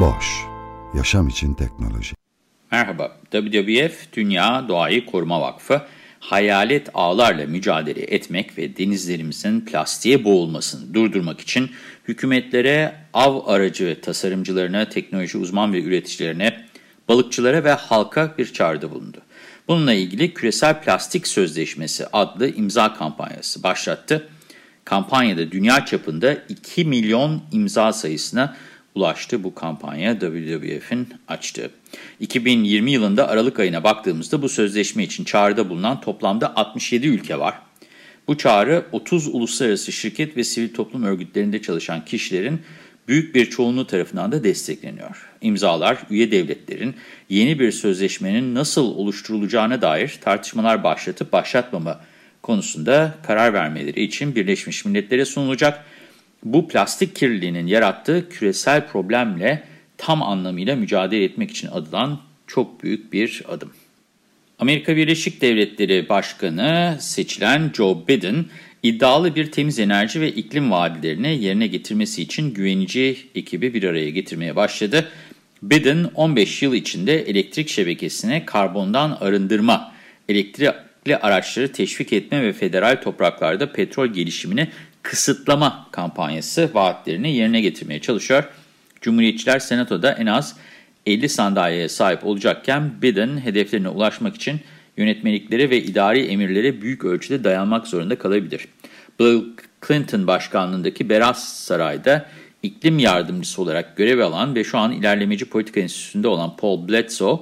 Boş, yaşam için teknoloji. Merhaba, WWF Dünya Doğayı Koruma Vakfı, hayalet ağlarla mücadele etmek ve denizlerimizin plastiğe boğulmasını durdurmak için hükümetlere, av aracı tasarımcılarına, teknoloji uzman ve üreticilerine, balıkçılara ve halka bir çağrıda bulundu. Bununla ilgili Küresel Plastik Sözleşmesi adlı imza kampanyası başlattı. Kampanyada dünya çapında 2 milyon imza sayısına ulaştı bu kampanya WWF'in açtığı. 2020 yılında Aralık ayına baktığımızda bu sözleşme için çağrıda bulunan toplamda 67 ülke var. Bu çağrı 30 uluslararası şirket ve sivil toplum örgütlerinde çalışan kişilerin büyük bir çoğunluğu tarafından da destekleniyor. İmzalar üye devletlerin yeni bir sözleşmenin nasıl oluşturulacağına dair tartışmalar başlatıp başlatmama konusunda karar vermeleri için Birleşmiş Milletler'e sunulacak. Bu plastik kirliliğinin yarattığı küresel problemle tam anlamıyla mücadele etmek için adılan çok büyük bir adım. Amerika Birleşik Devletleri Başkanı seçilen Joe Biden, iddialı bir temiz enerji ve iklim vaadilerini yerine getirmesi için güvenici ekibi bir araya getirmeye başladı. Biden 15 yıl içinde elektrik şebekesine karbondan arındırma, elektrikli araçları teşvik etme ve federal topraklarda petrol gelişimini kısıtlama kampanyası vaatlerini yerine getirmeye çalışıyor. Cumhuriyetçiler Senato'da en az 50 sandalyeye sahip olacakken Biden hedeflerine ulaşmak için yönetmelikleri ve idari emirlere büyük ölçüde dayanmak zorunda kalabilir. Bill Clinton başkanlığındaki Beyaz Saray'da iklim yardımcısı olarak görev alan ve şu an ilerlemeci politika enstitüsünde olan Paul Bledsoe,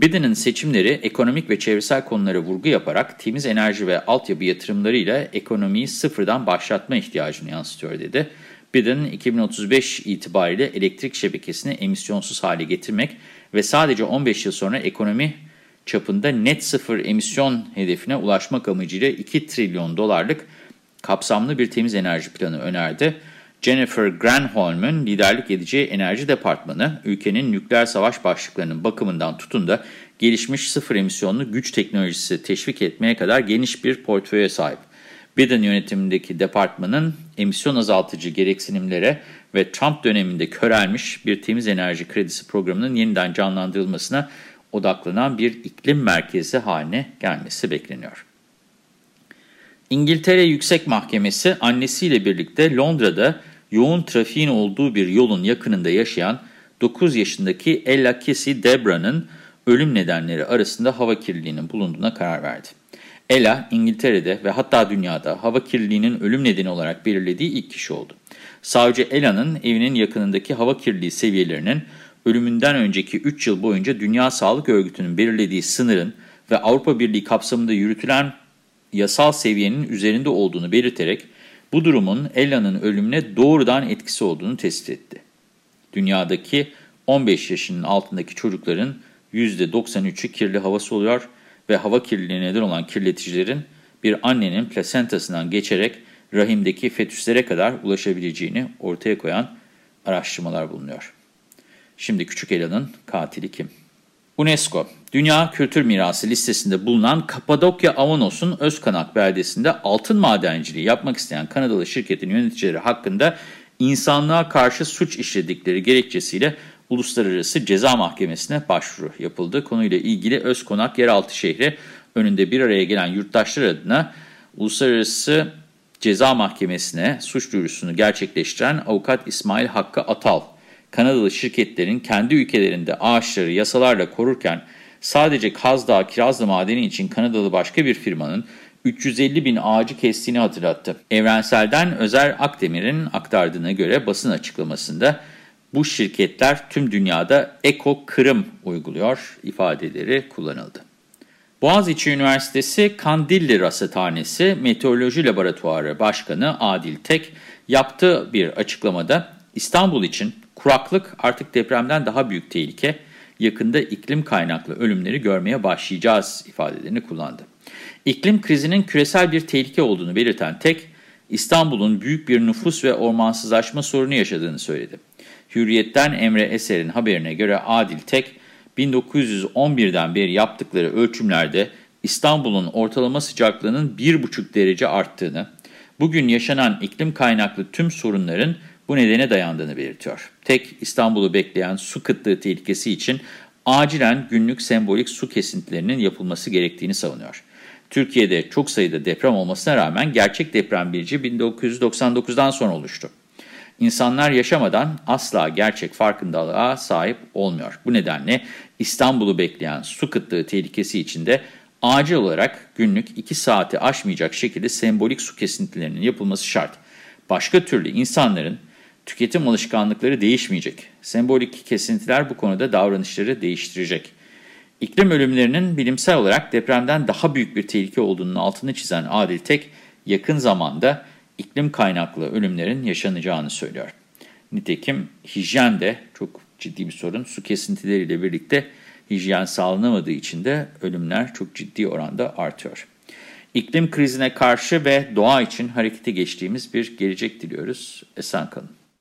Biden'ın seçimleri ekonomik ve çevresel konulara vurgu yaparak temiz enerji ve altyapı yatırımlarıyla ekonomiyi sıfırdan başlatma ihtiyacını yansıtıyor dedi. Biden 2035 itibariyle elektrik şebekesini emisyonsuz hale getirmek ve sadece 15 yıl sonra ekonomi çapında net sıfır emisyon hedefine ulaşmak amacıyla 2 trilyon dolarlık kapsamlı bir temiz enerji planı önerdi. Jennifer Granholm'un liderlik edeceği enerji departmanı, ülkenin nükleer savaş başlıklarının bakımından tutun da gelişmiş sıfır emisyonlu güç teknolojisi teşvik etmeye kadar geniş bir portföye sahip. Biden yönetimindeki departmanın emisyon azaltıcı gereksinimlere ve Trump döneminde körelmiş bir temiz enerji kredisi programının yeniden canlandırılmasına odaklanan bir iklim merkezi haline gelmesi bekleniyor. İngiltere Yüksek Mahkemesi annesiyle birlikte Londra'da yoğun trafiğin olduğu bir yolun yakınında yaşayan 9 yaşındaki Ella Casey Debra'nın ölüm nedenleri arasında hava kirliliğinin bulunduğuna karar verdi. Ella, İngiltere'de ve hatta dünyada hava kirliliğinin ölüm nedeni olarak belirlediği ilk kişi oldu. Savcı Ella'nın evinin yakınındaki hava kirliliği seviyelerinin ölümünden önceki 3 yıl boyunca Dünya Sağlık Örgütü'nün belirlediği sınırın ve Avrupa Birliği kapsamında yürütülen yasal seviyenin üzerinde olduğunu belirterek bu durumun Ella'nın ölümüne doğrudan etkisi olduğunu tespit etti. Dünyadaki 15 yaşının altındaki çocukların %93'ü kirli hava soluyor ve hava kirliliğine neden olan kirleticilerin bir annenin plasentasından geçerek rahimdeki fetüslere kadar ulaşabileceğini ortaya koyan araştırmalar bulunuyor. Şimdi Küçük Ela'nın katili kim? UNESCO, Dünya Kültür Mirası listesinde bulunan Kapadokya Avanos'un Özkanak beldesinde altın madenciliği yapmak isteyen Kanadalı şirketin yöneticileri hakkında insanlığa karşı suç işledikleri gerekçesiyle Uluslararası Ceza Mahkemesi'ne başvuru yapıldı. Konuyla ilgili Özkonak yeraltı şehri önünde bir araya gelen yurttaşlar adına Uluslararası Ceza Mahkemesi'ne suç duyurusunu gerçekleştiren avukat İsmail Hakkı Atal, Kanadalı şirketlerin kendi ülkelerinde ağaçları yasalarla korurken sadece Kaz Kirazlı Madeni için Kanadalı başka bir firmanın 350 bin ağacı kestiğini hatırlattı. Evrensel'den Özer Akdemir'in aktardığına göre basın açıklamasında bu şirketler tüm dünyada eko kırım uyguluyor ifadeleri kullanıldı. Boğaziçi Üniversitesi Kandilli Rasathanesi Meteoroloji Laboratuvarı Başkanı Adil Tek yaptığı bir açıklamada İstanbul için kuraklık artık depremden daha büyük tehlike, yakında iklim kaynaklı ölümleri görmeye başlayacağız ifadelerini kullandı. İklim krizinin küresel bir tehlike olduğunu belirten Tek, İstanbul'un büyük bir nüfus ve ormansızlaşma sorunu yaşadığını söyledi. Hürriyet'ten Emre Eser'in haberine göre Adil Tek, 1911'den beri yaptıkları ölçümlerde İstanbul'un ortalama sıcaklığının 1,5 derece arttığını, bugün yaşanan iklim kaynaklı tüm sorunların bu nedene dayandığını belirtiyor. Tek İstanbul'u bekleyen su kıtlığı tehlikesi için acilen günlük sembolik su kesintilerinin yapılması gerektiğini savunuyor. Türkiye'de çok sayıda deprem olmasına rağmen gerçek deprem bilici 1999'dan sonra oluştu. İnsanlar yaşamadan asla gerçek farkındalığa sahip olmuyor. Bu nedenle İstanbul'u bekleyen su kıtlığı tehlikesi içinde acil olarak günlük 2 saati aşmayacak şekilde sembolik su kesintilerinin yapılması şart. Başka türlü insanların tüketim alışkanlıkları değişmeyecek. Sembolik kesintiler bu konuda davranışları değiştirecek. İklim ölümlerinin bilimsel olarak depremden daha büyük bir tehlike olduğunun altını çizen Adil Tek, yakın zamanda iklim kaynaklı ölümlerin yaşanacağını söylüyor. Nitekim hijyen de çok ciddi bir sorun. Su kesintileriyle birlikte hijyen sağlanamadığı için de ölümler çok ciddi oranda artıyor. İklim krizine karşı ve doğa için harekete geçtiğimiz bir gelecek diliyoruz. Esen kalın.